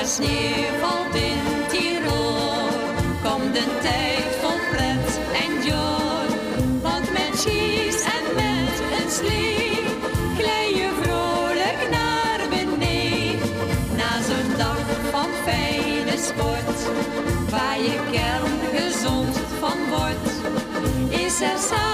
er sneeuw valt in Tirol, komt de tijd vol pret en joy. Want met cheese en met een slee, glij je vrolijk naar beneden. Na zo'n dag van fijne sport, waar je kern gezond van wordt, is er samen.